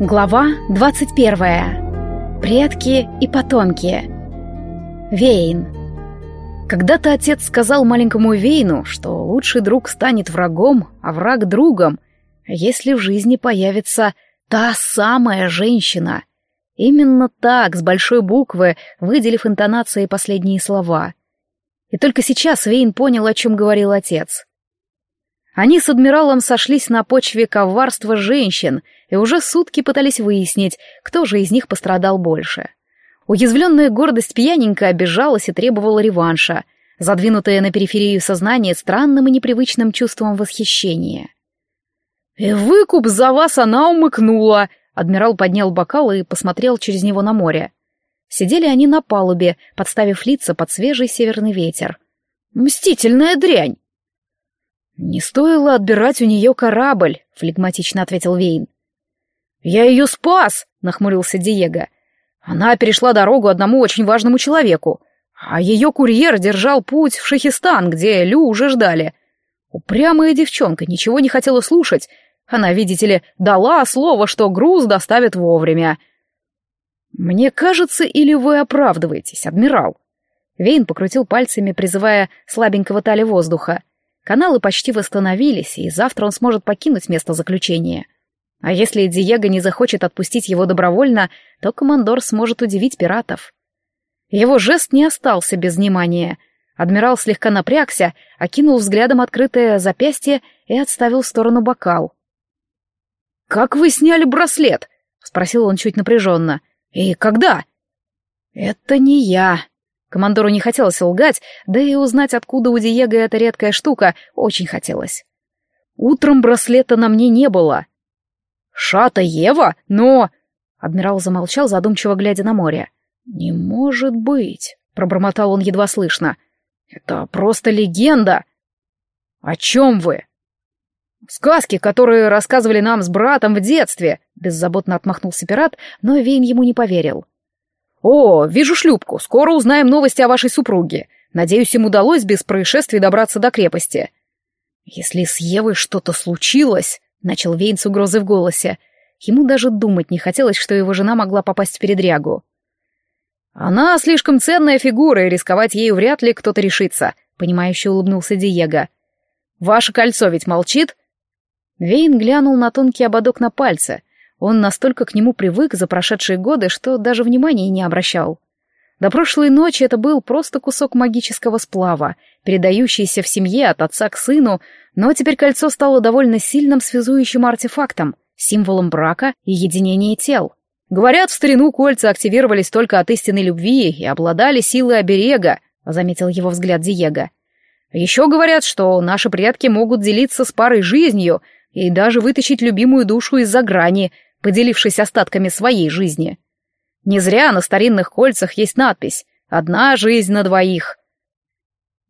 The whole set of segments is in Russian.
Глава 21. Предки и потомки. Вейн. Когда-то отец сказал маленькому Вейну, что лучший друг станет врагом, а враг другом, если в жизни появится та самая женщина. Именно так, с большой буквы, выделив интонацией последние слова. И только сейчас Вейн понял, о чем говорил отец. Они с адмиралом сошлись на почве коварства женщин и уже сутки пытались выяснить, кто же из них пострадал больше. Уязвленная гордость пьяненько обижалась и требовала реванша, задвинутая на периферию сознания странным и непривычным чувством восхищения. «И выкуп за вас она умыкнула!» Адмирал поднял бокал и посмотрел через него на море. Сидели они на палубе, подставив лица под свежий северный ветер. «Мстительная дрянь!» «Не стоило отбирать у нее корабль», — флегматично ответил Вейн. «Я ее спас!» — нахмурился Диего. «Она перешла дорогу одному очень важному человеку, а ее курьер держал путь в Шахистан, где Лю уже ждали. Упрямая девчонка ничего не хотела слушать. Она, видите ли, дала слово, что груз доставят вовремя». «Мне кажется, или вы оправдываетесь, адмирал?» Вейн покрутил пальцами, призывая слабенького тали воздуха. Каналы почти восстановились, и завтра он сможет покинуть место заключения. А если Диего не захочет отпустить его добровольно, то командор сможет удивить пиратов. Его жест не остался без внимания. Адмирал слегка напрягся, окинул взглядом открытое запястье и отставил в сторону бокал. «Как вы сняли браслет?» — спросил он чуть напряженно. «И когда?» «Это не я», Командору не хотелось лгать, да и узнать, откуда у Диего эта редкая штука, очень хотелось. Утром браслета на мне не было. «Шата Ева? Но...» Адмирал замолчал, задумчиво глядя на море. «Не может быть», — пробормотал он едва слышно. «Это просто легенда». «О чем вы?» «Сказки, которые рассказывали нам с братом в детстве», — беззаботно отмахнулся пират, но Вейн ему не поверил. «О, вижу шлюпку. Скоро узнаем новости о вашей супруге. Надеюсь, им удалось без происшествий добраться до крепости». «Если с Евой что-то случилось», — начал Вейн с угрозой в голосе, ему даже думать не хотелось, что его жена могла попасть в передрягу. «Она слишком ценная фигура, и рисковать ею вряд ли кто-то решится», — понимающе улыбнулся Диего. «Ваше кольцо ведь молчит?» Вейн глянул на тонкий ободок на пальце — он настолько к нему привык за прошедшие годы, что даже внимания не обращал. До прошлой ночи это был просто кусок магического сплава, передающийся в семье от отца к сыну, но теперь кольцо стало довольно сильным связующим артефактом, символом брака и единения тел. Говорят, в старину кольца активировались только от истинной любви и обладали силой оберега, заметил его взгляд Диего. Еще говорят, что наши предки могут делиться с парой жизнью и даже вытащить любимую душу из-за грани, поделившись остатками своей жизни. Не зря на старинных кольцах есть надпись «Одна жизнь на двоих».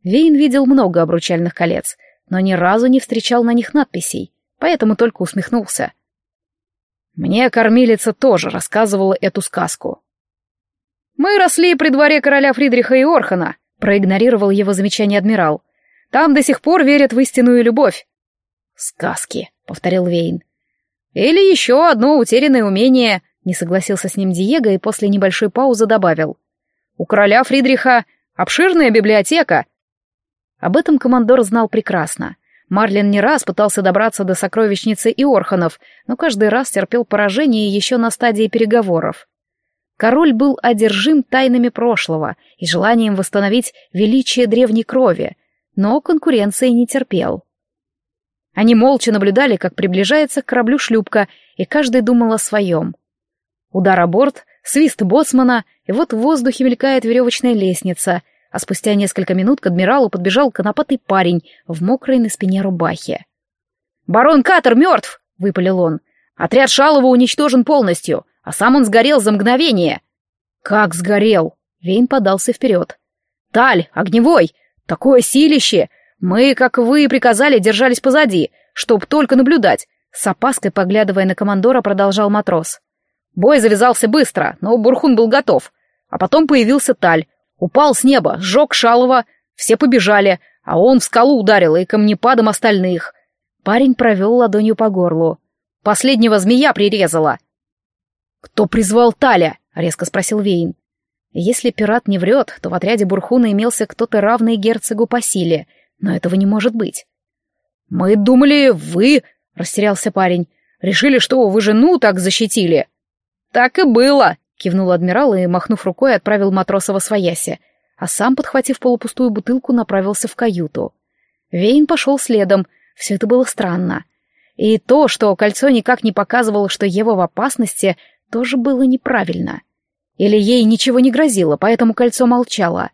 Вейн видел много обручальных колец, но ни разу не встречал на них надписей, поэтому только усмехнулся. Мне кормилица тоже рассказывала эту сказку. «Мы росли при дворе короля Фридриха и Орхана», — проигнорировал его замечание адмирал. «Там до сих пор верят в истинную любовь». «Сказки», — повторил Вейн. «Или еще одно утерянное умение», — не согласился с ним Диего и после небольшой паузы добавил. «У короля Фридриха обширная библиотека». Об этом командор знал прекрасно. Марлин не раз пытался добраться до сокровищницы и Орханов, но каждый раз терпел поражение еще на стадии переговоров. Король был одержим тайнами прошлого и желанием восстановить величие древней крови, но конкуренции не терпел. Они молча наблюдали, как приближается к кораблю шлюпка, и каждый думал о своем. Удар о борт, свист боцмана, и вот в воздухе мелькает веревочная лестница, а спустя несколько минут к адмиралу подбежал конопатый парень в мокрой на спине рубахе. «Барон Катер мертв!» — выпалил он. «Отряд Шалова уничтожен полностью, а сам он сгорел за мгновение». «Как сгорел?» — Вейн подался вперед. «Таль, огневой! Такое силище! Мы, как вы и приказали, держались позади, чтоб только наблюдать. С опаской, поглядывая на командора, продолжал матрос. Бой завязался быстро, но Бурхун был готов. А потом появился Таль. Упал с неба, сжег Шалова, все побежали, а он в скалу ударил и камнепадом остальных. Парень провел ладонью по горлу. Последнего змея прирезала. «Кто призвал Таля?» — резко спросил Вейн. Если пират не врет, то в отряде Бурхуна имелся кто-то равный герцогу по силе, но этого не может быть. «Мы думали, вы...» — растерялся парень. «Решили, что вы жену так защитили». «Так и было», — кивнул адмирал и, махнув рукой, отправил матроса во свояси, а сам, подхватив полупустую бутылку, направился в каюту. Вейн пошел следом, все это было странно. И то, что кольцо никак не показывало, что Ева в опасности, тоже было неправильно. Или ей ничего не грозило, поэтому кольцо молчало.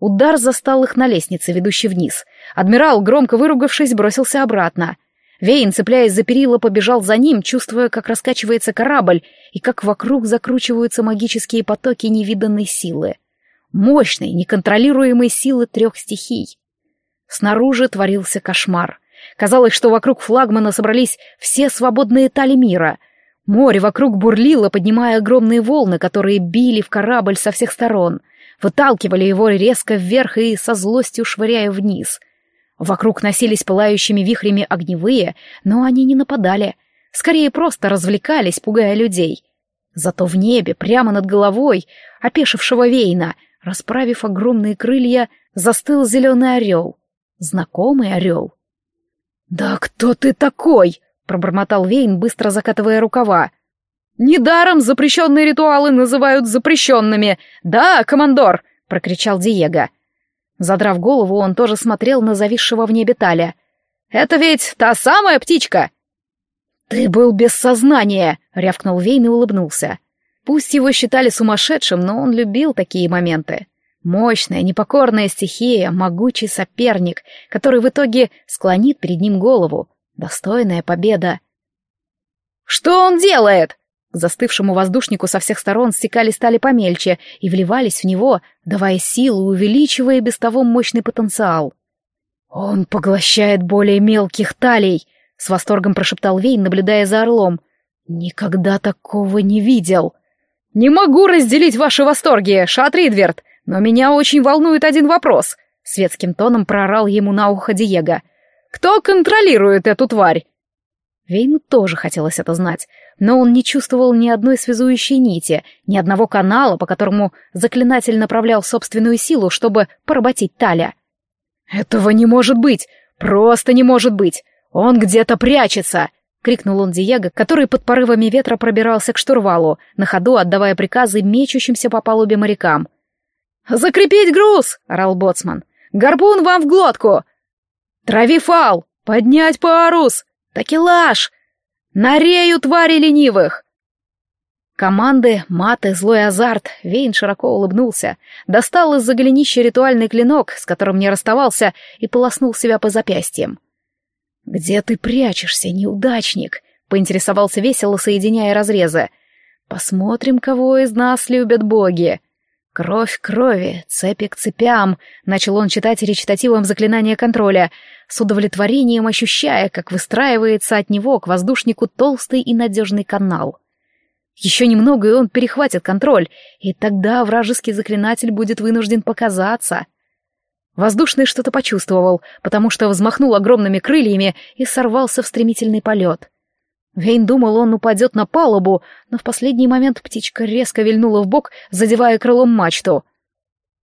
Удар застал их на лестнице, ведущей вниз. Адмирал, громко выругавшись, бросился обратно. Вейн, цепляясь за перила, побежал за ним, чувствуя, как раскачивается корабль и как вокруг закручиваются магические потоки невиданной силы. Мощной, неконтролируемой силы трех стихий. Снаружи творился кошмар. Казалось, что вокруг флагмана собрались все свободные тали мира — Море вокруг бурлило, поднимая огромные волны, которые били в корабль со всех сторон, выталкивали его резко вверх и со злостью швыряя вниз. Вокруг носились пылающими вихрями огневые, но они не нападали, скорее просто развлекались, пугая людей. Зато в небе, прямо над головой, опешившего Вейна, расправив огромные крылья, застыл зеленый орел. Знакомый орел. «Да кто ты такой?» пробормотал Вейн, быстро закатывая рукава. «Недаром запрещенные ритуалы называют запрещенными! Да, командор!» — прокричал Диего. Задрав голову, он тоже смотрел на зависшего в небе Таля. «Это ведь та самая птичка!» «Ты был без сознания!» — рявкнул Вейн и улыбнулся. Пусть его считали сумасшедшим, но он любил такие моменты. Мощная, непокорная стихия, могучий соперник, который в итоге склонит перед ним голову, Достойная победа. «Что он делает?» К застывшему воздушнику со всех сторон стекали стали помельче и вливались в него, давая силу, увеличивая без того мощный потенциал. «Он поглощает более мелких талий», — с восторгом прошептал Вейн, наблюдая за орлом. «Никогда такого не видел». «Не могу разделить ваши восторги, Шат Ридверт, но меня очень волнует один вопрос», — светским тоном проорал ему на ухо Диего. Кто контролирует эту тварь?» Вейну тоже хотелось это знать, но он не чувствовал ни одной связующей нити, ни одного канала, по которому заклинатель направлял собственную силу, чтобы поработить Таля. «Этого не может быть! Просто не может быть! Он где-то прячется!» — крикнул он Диего, который под порывами ветра пробирался к штурвалу, на ходу отдавая приказы мечущимся по палубе морякам. «Закрепить груз!» — орал боцман. «Гарпун вам в глотку! Травифал! Поднять парус! Такелаж! Нарею твари ленивых!» Команды, маты, злой азарт, Вейн широко улыбнулся, достал из-за голенища ритуальный клинок, с которым не расставался, и полоснул себя по запястьям. «Где ты прячешься, неудачник?» — поинтересовался весело, соединяя разрезы. «Посмотрим, кого из нас любят боги». «Кровь крови, цепи к цепям», — начал он читать речитативом заклинания контроля, с удовлетворением ощущая, как выстраивается от него к воздушнику толстый и надежный канал. Еще немного, и он перехватит контроль, и тогда вражеский заклинатель будет вынужден показаться. Воздушный что-то почувствовал, потому что взмахнул огромными крыльями и сорвался в стремительный полет. Вейн думал, он упадет на палубу, но в последний момент птичка резко вильнула в бок, задевая крылом мачту.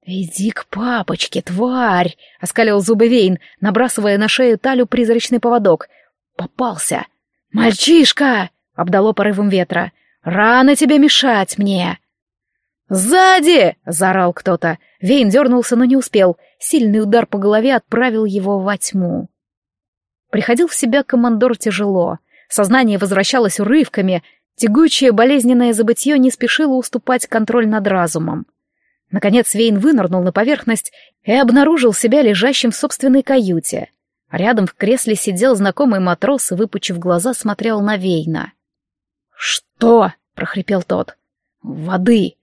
«Иди к папочке, тварь!» — оскалил зубы Вейн, набрасывая на шею Талю призрачный поводок. «Попался!» «Мальчишка!» — обдало порывом ветра. «Рано тебе мешать мне!» «Сзади!» — заорал кто-то. Вейн дернулся, но не успел. Сильный удар по голове отправил его во тьму. Приходил в себя командор тяжело. Сознание возвращалось урывками, тягучее болезненное забытье не спешило уступать контроль над разумом. Наконец Вейн вынырнул на поверхность и обнаружил себя лежащим в собственной каюте. Рядом в кресле сидел знакомый матрос и, выпучив глаза, смотрел на Вейна. «Что?» — прохрипел тот. «Воды!»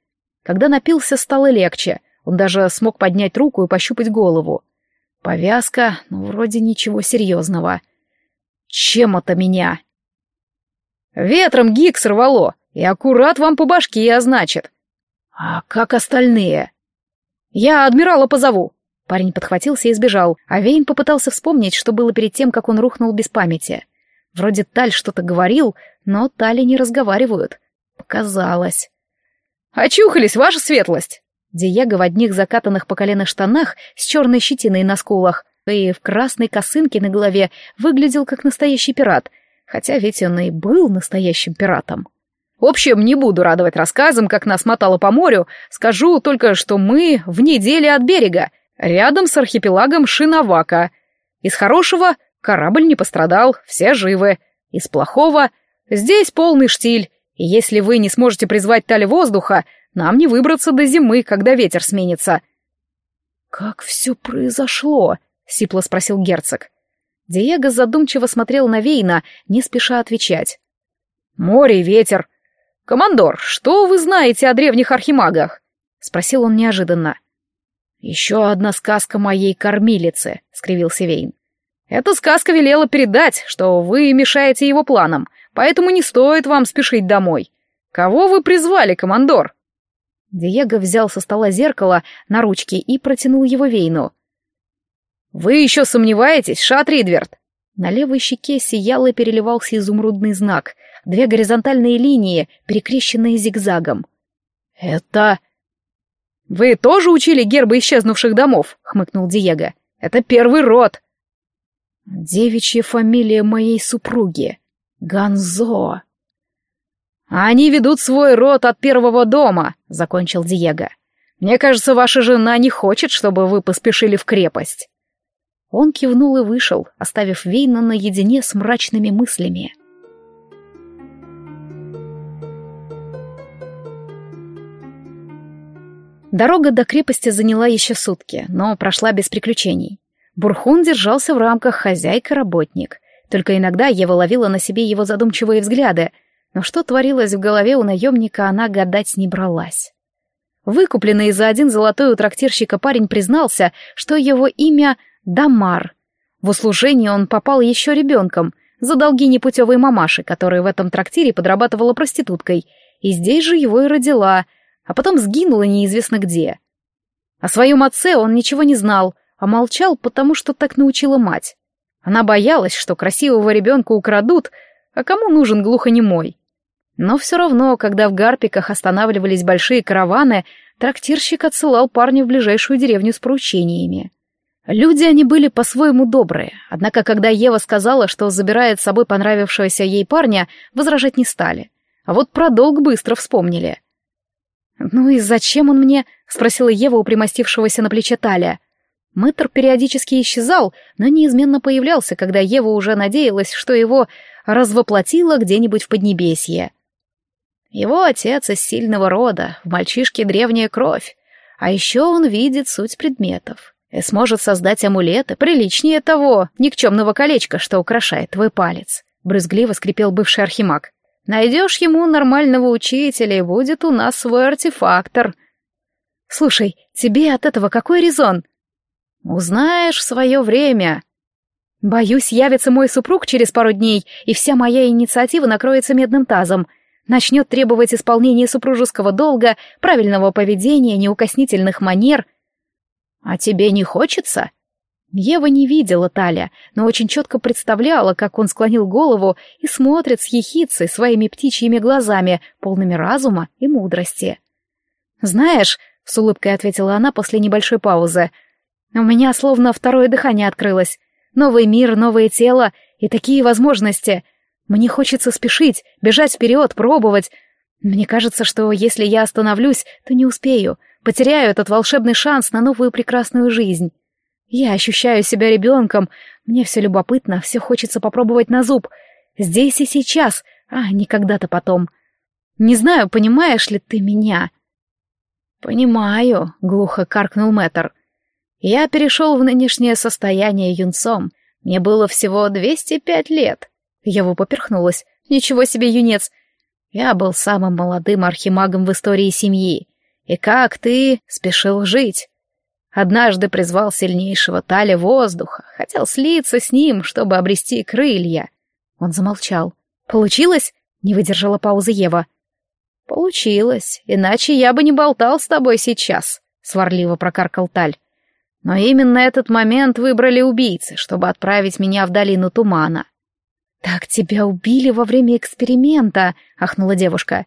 Когда напился, стало легче. Он даже смог поднять руку и пощупать голову. Повязка, ну, вроде ничего серьезного. «Чем это меня?» Ветром гик сорвало, и аккурат вам по башке, а значит. А как остальные? Я адмирала позову. Парень подхватился и сбежал, а Вейн попытался вспомнить, что было перед тем, как он рухнул без памяти. Вроде Таль что-то говорил, но Тали не разговаривают. Показалось. «Очухались, ваша светлость!» Диего в одних закатанных по колено штанах с черной щетиной на скулах и в красной косынке на голове выглядел как настоящий пират, хотя ведь он и был настоящим пиратом. В общем, не буду радовать рассказом, как нас мотало по морю, скажу только, что мы в неделе от берега, рядом с архипелагом Шиновака. Из хорошего корабль не пострадал, все живы. Из плохого здесь полный штиль, и если вы не сможете призвать таль воздуха, нам не выбраться до зимы, когда ветер сменится». «Как все произошло?» — сипло спросил герцог. Диего задумчиво смотрел на Вейна, не спеша отвечать. «Море и ветер. Командор, что вы знаете о древних архимагах?» — спросил он неожиданно. «Еще одна сказка моей кормилицы», — скривился Вейн. «Эта сказка велела передать, что вы мешаете его планам, поэтому не стоит вам спешить домой. Кого вы призвали, командор?» Диего взял со стола зеркало на ручке и протянул его Вейну. «Вы еще сомневаетесь, Шат Ридверт?» На левой щеке сиял и переливался изумрудный знак, две горизонтальные линии, перекрещенные зигзагом. «Это...» «Вы тоже учили гербы исчезнувших домов?» — хмыкнул Диего. «Это первый род». «Девичья фамилия моей супруги. Ганзо». «Они ведут свой род от первого дома», — закончил Диего. «Мне кажется, ваша жена не хочет, чтобы вы поспешили в крепость». Он кивнул и вышел, оставив Вейна наедине с мрачными мыслями. Дорога до крепости заняла еще сутки, но прошла без приключений. Бурхун держался в рамках хозяйка-работник. Только иногда Ева ловила на себе его задумчивые взгляды, но что творилось в голове у наемника, она гадать не бралась. Выкупленный за один золотой у трактирщика парень признался, что его имя Дамар. В услужение он попал еще ребенком, за долги непутевой мамаши, которая в этом трактире подрабатывала проституткой, и здесь же его и родила, а потом сгинула неизвестно где. О своем отце он ничего не знал, а молчал, потому что так научила мать. Она боялась, что красивого ребенка украдут, а кому нужен глухонемой? Но все равно, когда в Гарпиках останавливались большие караваны, трактирщик отсылал парня в ближайшую деревню с поручениями. Люди они были по-своему добрые, однако когда Ева сказала, что забирает с собой понравившегося ей парня, возражать не стали. А вот про долг быстро вспомнили. «Ну и зачем он мне?» — спросила Ева у примостившегося на плече Таля. Мэтр периодически исчезал, но неизменно появлялся, когда Ева уже надеялась, что его развоплотило где-нибудь в Поднебесье. Его отец из сильного рода, в мальчишке древняя кровь, а еще он видит суть предметов и сможет создать амулеты приличнее того никчемного колечка, что украшает твой палец. Брызгливо скрипел бывший архимаг. Найдешь ему нормального учителя, и будет у нас свой артефактор. Слушай, тебе от этого какой резон? Узнаешь в свое время. Боюсь, явится мой супруг через пару дней, и вся моя инициатива накроется медным тазом. Начнет требовать исполнения супружеского долга, правильного поведения, неукоснительных манер — «А тебе не хочется?» Ева не видела Таля, но очень четко представляла, как он склонил голову и смотрит с ехицей своими птичьими глазами, полными разума и мудрости. «Знаешь», — с улыбкой ответила она после небольшой паузы, — «у меня словно второе дыхание открылось. Новый мир, новое тело и такие возможности. Мне хочется спешить, бежать вперед, пробовать. Мне кажется, что если я остановлюсь, то не успею, потеряю этот волшебный шанс на новую прекрасную жизнь. Я ощущаю себя ребенком, мне все любопытно, все хочется попробовать на зуб. Здесь и сейчас, а не когда-то потом. Не знаю, понимаешь ли ты меня?» «Понимаю», — глухо каркнул Мэтр. «Я перешел в нынешнее состояние юнцом. Мне было всего двести пять лет». Ева поперхнулась. «Ничего себе, юнец! Я был самым молодым архимагом в истории семьи. И как ты спешил жить? Однажды призвал сильнейшего Таля воздуха, хотел слиться с ним, чтобы обрести крылья. Он замолчал. «Получилось?» — не выдержала паузы Ева. «Получилось, иначе я бы не болтал с тобой сейчас», — сварливо прокаркал Таль. «Но именно этот момент выбрали убийцы, чтобы отправить меня в долину тумана». «Так тебя убили во время эксперимента», — ахнула девушка.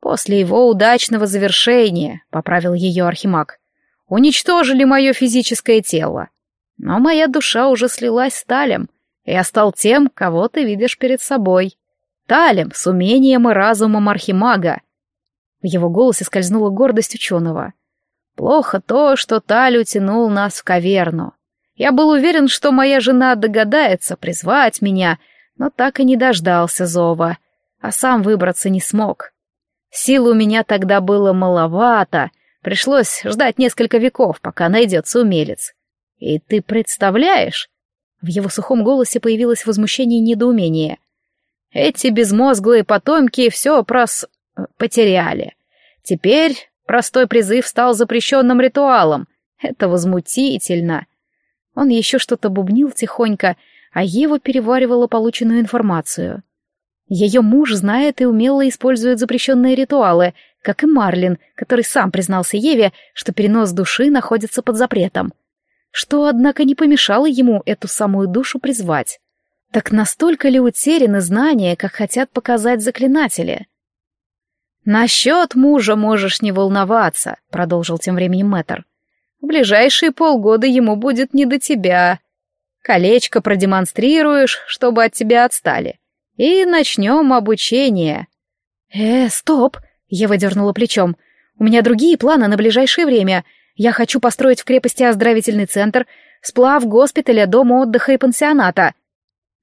После его удачного завершения, — поправил ее Архимаг, — уничтожили мое физическое тело. Но моя душа уже слилась с Талем, и я стал тем, кого ты видишь перед собой. Талем с умением и разумом Архимага. В его голосе скользнула гордость ученого. Плохо то, что Таль утянул нас в каверну. Я был уверен, что моя жена догадается призвать меня, но так и не дождался зова, а сам выбраться не смог. Сил у меня тогда было маловато, пришлось ждать несколько веков, пока найдется умелец. И ты представляешь? В его сухом голосе появилось возмущение и недоумение. Эти безмозглые потомки все прос... потеряли. Теперь простой призыв стал запрещенным ритуалом. Это возмутительно. Он еще что-то бубнил тихонько, а Ева переваривала полученную информацию. Ее муж знает и умело использует запрещенные ритуалы, как и Марлин, который сам признался Еве, что перенос души находится под запретом. Что, однако, не помешало ему эту самую душу призвать. Так настолько ли утеряны знания, как хотят показать заклинатели? «Насчет мужа можешь не волноваться», — продолжил тем временем мэтр. «В ближайшие полгода ему будет не до тебя. Колечко продемонстрируешь, чтобы от тебя отстали. И начнем обучение». «Э, стоп!» — я выдернула плечом. «У меня другие планы на ближайшее время. Я хочу построить в крепости оздоровительный центр, сплав госпиталя, дома отдыха и пансионата».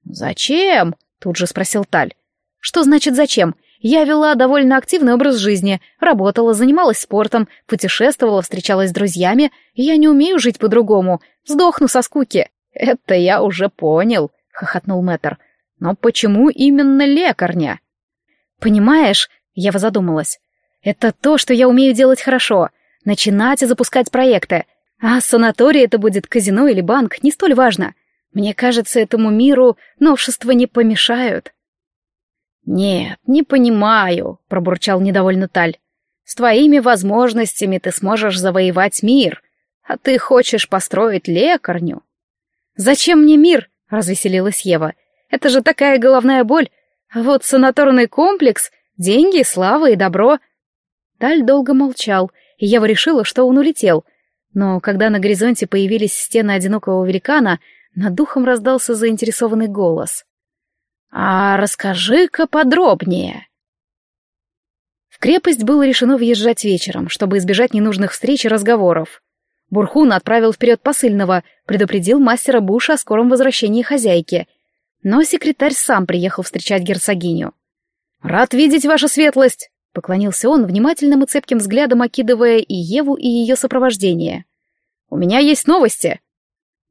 «Зачем?» — тут же спросил Таль. «Что значит «зачем»? Я вела довольно активный образ жизни, работала, занималась спортом, путешествовала, встречалась с друзьями, я не умею жить по-другому, сдохну со скуки. Это я уже понял, хохотнул Мэтр. Но почему именно лекарня? Понимаешь, я задумалась. Это то, что я умею делать хорошо. Начинать и запускать проекты. А санаторий это будет казино или банк, не столь важно. Мне кажется, этому миру новшества не помешают. «Нет, не понимаю», — пробурчал недовольно Таль. «С твоими возможностями ты сможешь завоевать мир, а ты хочешь построить лекарню». «Зачем мне мир?» — развеселилась Ева. «Это же такая головная боль. А вот санаторный комплекс, деньги, слава и добро». Таль долго молчал, и Ева решила, что он улетел. Но когда на горизонте появились стены одинокого великана, над духом раздался заинтересованный голос. «А расскажи-ка подробнее». В крепость было решено въезжать вечером, чтобы избежать ненужных встреч и разговоров. Бурхун отправил вперед посыльного, предупредил мастера Буша о скором возвращении хозяйки. Но секретарь сам приехал встречать герцогиню. «Рад видеть ваша светлость!» — поклонился он, внимательным и цепким взглядом окидывая и Еву, и ее сопровождение. «У меня есть новости!»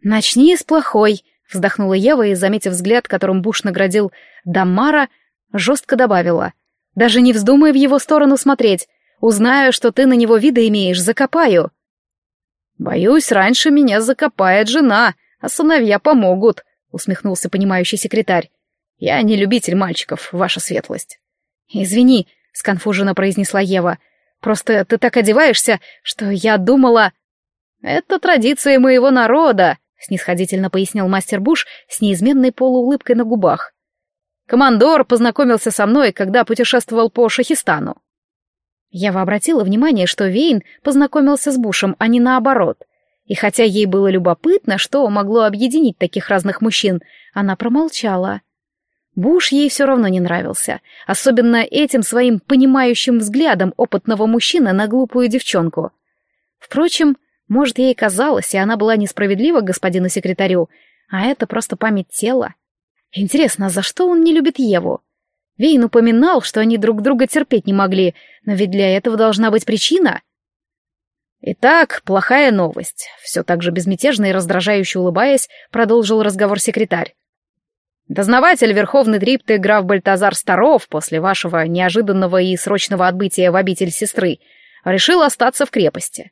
«Начни с плохой», Вздохнула Ева и, заметив взгляд, которым Буш наградил Дамара, жестко добавила. «Даже не вздумай в его сторону смотреть. Узнаю, что ты на него вида имеешь, закопаю». «Боюсь, раньше меня закопает жена, а сыновья помогут», — усмехнулся понимающий секретарь. «Я не любитель мальчиков, ваша светлость». «Извини», — сконфуженно произнесла Ева. «Просто ты так одеваешься, что я думала...» «Это традиция моего народа», снисходительно пояснил мастер Буш с неизменной полуулыбкой на губах. Командор познакомился со мной, когда путешествовал по Шахистану. Я обратила внимание, что Вейн познакомился с Бушем, а не наоборот. И хотя ей было любопытно, что могло объединить таких разных мужчин, она промолчала. Буш ей все равно не нравился, особенно этим своим понимающим взглядом опытного мужчины на глупую девчонку. Впрочем, может, ей казалось, и она была несправедлива господину секретарю, а это просто память тела. Интересно, за что он не любит Еву? Вейн упоминал, что они друг друга терпеть не могли, но ведь для этого должна быть причина. Итак, плохая новость. Все так же безмятежно и раздражающе улыбаясь, продолжил разговор секретарь. Дознаватель Верховный Трипты граф Бальтазар Старов после вашего неожиданного и срочного отбытия в обитель сестры решил остаться в крепости.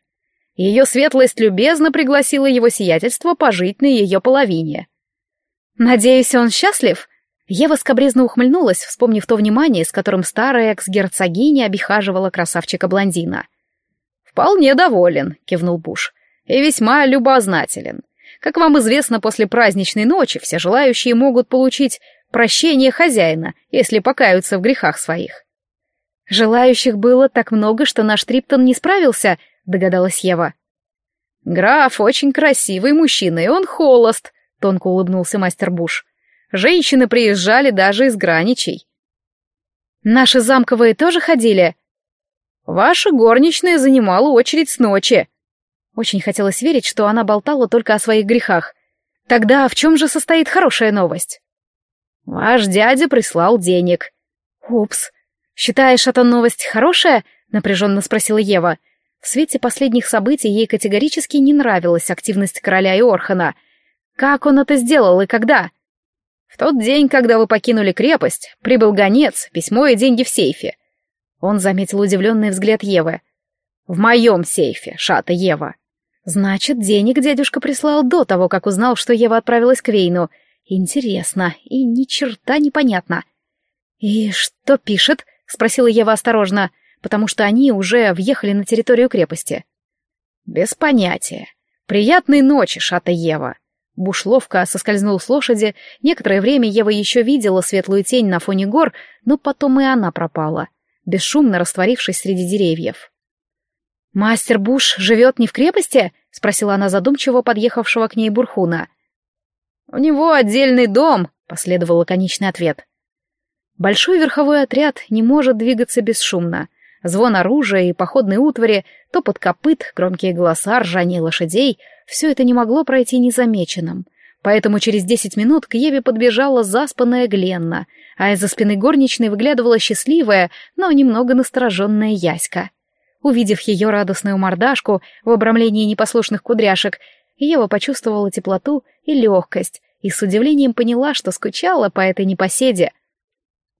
Ее светлость любезно пригласила его сиятельство пожить на ее половине. «Надеюсь, он счастлив?» Ева скобрезно ухмыльнулась, вспомнив то внимание, с которым старая экс-герцогиня обихаживала красавчика-блондина. «Вполне доволен», — кивнул Буш, — «и весьма любознателен. Как вам известно, после праздничной ночи все желающие могут получить прощение хозяина, если покаются в грехах своих». «Желающих было так много, что наш Триптон не справился», — догадалась Ева. «Граф очень красивый мужчина, и он холост», — тонко улыбнулся мастер Буш. «Женщины приезжали даже из граничей». «Наши замковые тоже ходили?» «Ваша горничная занимала очередь с ночи». Очень хотелось верить, что она болтала только о своих грехах. Тогда в чем же состоит хорошая новость? «Ваш дядя прислал денег». «Упс. Считаешь, эта новость хорошая?» — напряженно спросила Ева. В свете последних событий ей категорически не нравилась активность короля и Орхана. Как он это сделал и когда? В тот день, когда вы покинули крепость, прибыл гонец, письмо и деньги в сейфе. Он заметил удивленный взгляд Евы. В моем сейфе, шата Ева. Значит, денег дядюшка прислал до того, как узнал, что Ева отправилась к Вейну. Интересно и ни черта непонятно. «И что пишет?» — спросила Ева осторожно потому что они уже въехали на территорию крепости. «Без понятия. Приятной ночи, Шата Ева». Буш ловко соскользнул с лошади. Некоторое время Ева еще видела светлую тень на фоне гор, но потом и она пропала, бесшумно растворившись среди деревьев. «Мастер Буш живет не в крепости?» — спросила она задумчиво подъехавшего к ней Бурхуна. «У него отдельный дом», — последовал лаконичный ответ. Большой верховой отряд не может двигаться бесшумно — Звон оружия и походной утвари, топот копыт, громкие голоса, ржание лошадей — все это не могло пройти незамеченным. Поэтому через десять минут к Еве подбежала заспанная Гленна, а из-за спины горничной выглядывала счастливая, но немного настороженная Яська. Увидев ее радостную мордашку в обрамлении непослушных кудряшек, Ева почувствовала теплоту и легкость и с удивлением поняла, что скучала по этой непоседе —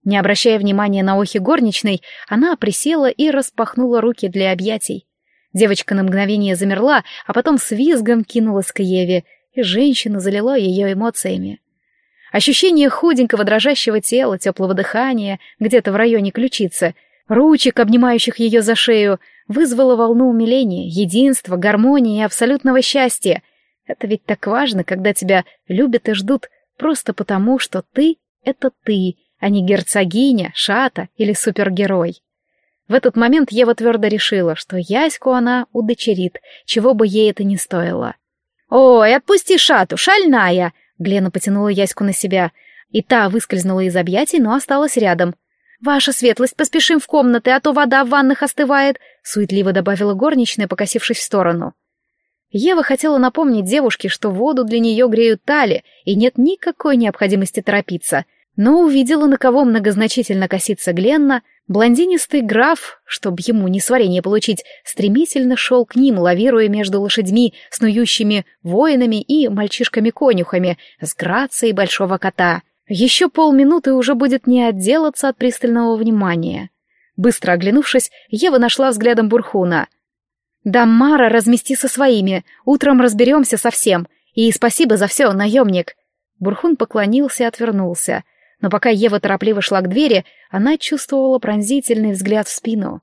не обращая внимания на охи горничной, она присела и распахнула руки для объятий. Девочка на мгновение замерла, а потом с визгом кинулась к Еве, и женщина залила ее эмоциями. Ощущение худенького дрожащего тела, теплого дыхания, где-то в районе ключицы, ручек, обнимающих ее за шею, вызвало волну умиления, единства, гармонии и абсолютного счастья. Это ведь так важно, когда тебя любят и ждут, просто потому, что ты — это ты, а не герцогиня, шата или супергерой. В этот момент Ева твердо решила, что Яську она удочерит, чего бы ей это ни стоило. «Ой, отпусти шату, шальная!» Глена потянула Яську на себя, и та выскользнула из объятий, но осталась рядом. «Ваша светлость, поспешим в комнаты, а то вода в ваннах остывает», — суетливо добавила горничная, покосившись в сторону. Ева хотела напомнить девушке, что воду для нее греют тали, и нет никакой необходимости торопиться — но увидела, на кого многозначительно косится Гленна, блондинистый граф, чтобы ему не сварение получить, стремительно шел к ним, лавируя между лошадьми, снующими воинами и мальчишками-конюхами, с грацией большого кота. Еще полминуты уже будет не отделаться от пристального внимания. Быстро оглянувшись, Ева нашла взглядом Бурхуна. «Дамара размести со своими, утром разберемся со всем, и спасибо за все, наемник». Бурхун поклонился и отвернулся — но пока Ева торопливо шла к двери, она чувствовала пронзительный взгляд в спину.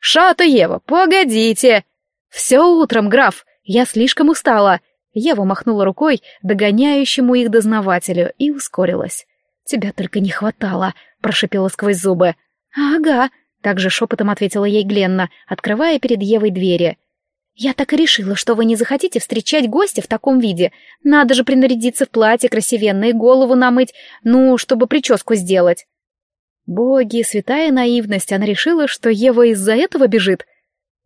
«Шата, Ева, погодите!» «Все утром, граф, я слишком устала!» Ева махнула рукой догоняющему их дознавателю и ускорилась. «Тебя только не хватало», — прошипела сквозь зубы. «Ага», — также шепотом ответила ей Гленна, открывая перед Евой двери. «Я так и решила, что вы не захотите встречать гостя в таком виде. Надо же принарядиться в платье красивенно и голову намыть, ну, чтобы прическу сделать». Боги, святая наивность, она решила, что Ева из-за этого бежит.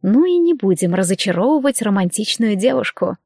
Ну и не будем разочаровывать романтичную девушку.